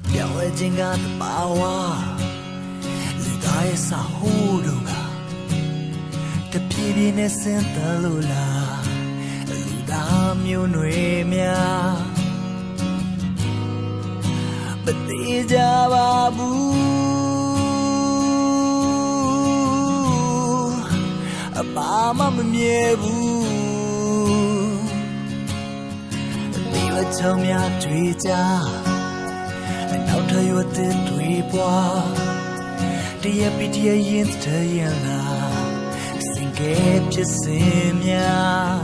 ပြောင်းလဲခြင်းကတဘာဝလူသားရဲ့စာဟိုးတို့ကတပြေးပြေးနဲ့ဆင်းသက်လို့လားလူသားမျိုးနွယ်များမသေးကြပါဘူးအပါမမမြဲဘူးဒီဝချုံများတွေ့ကြ နောက်ထပ်ရွတ်တဲ့တွေ့ပွားတရပီတရရင်တရလာစင်ကဲဖြစ်စင်များ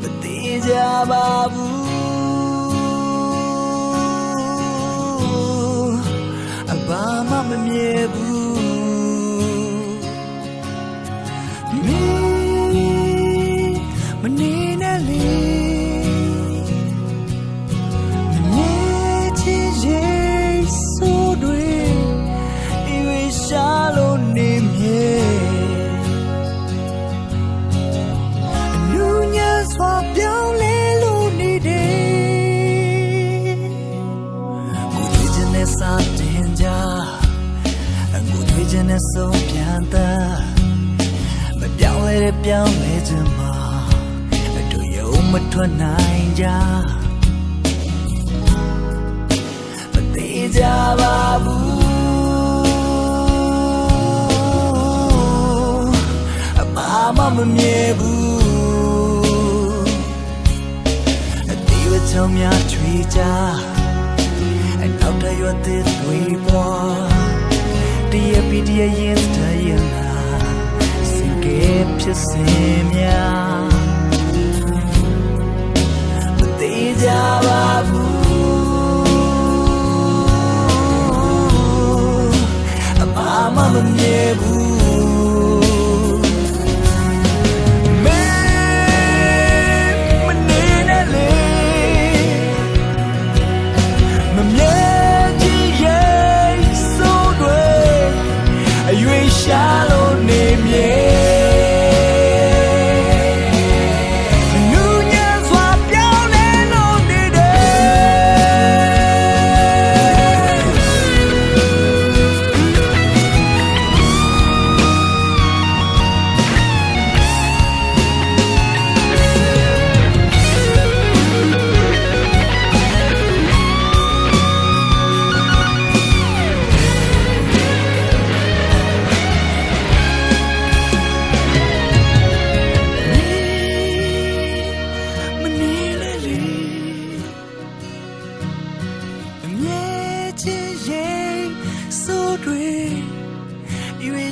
မသေးကြပါဘူး တဲ့ပြောင်းလဲခြင်းမှာအတူရုံမထွက်နိုင်ကြမသေးကြပါဘူးအပါမမမြဲဘူးအတီးဝချုံများချွေကြအနောက်တရွတ်တဲ့တွေပေါ်တရပီတရရင်တရလာစင်ကဲ ဖြစ်စင်များမသေးကြပါဘူးအပါမမမြဲဘူးမင်းမနေ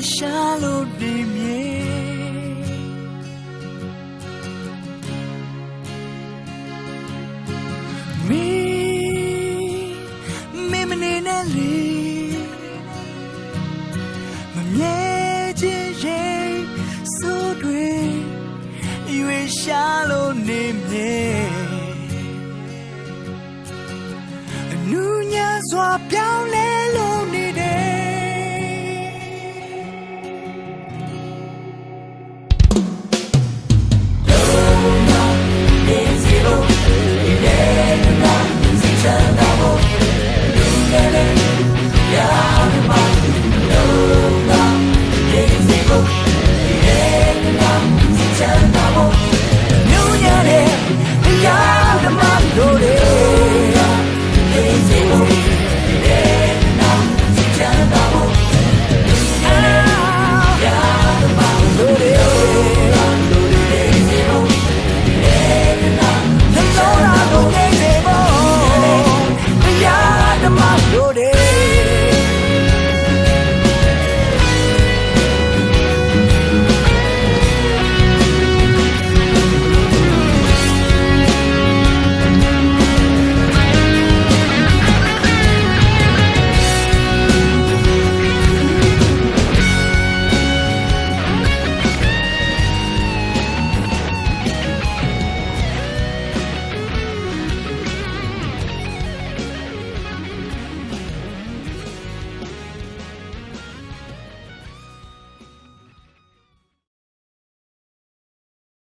ရွေးရှာလို့နေမြဲမင်းမင်းမနေနဲ့လေမမြဲချစ်ရဲ့ဆိုးတွေရွေးရှာလို့နေမြဲအနူးညံ့စွာပြောင်းလဲ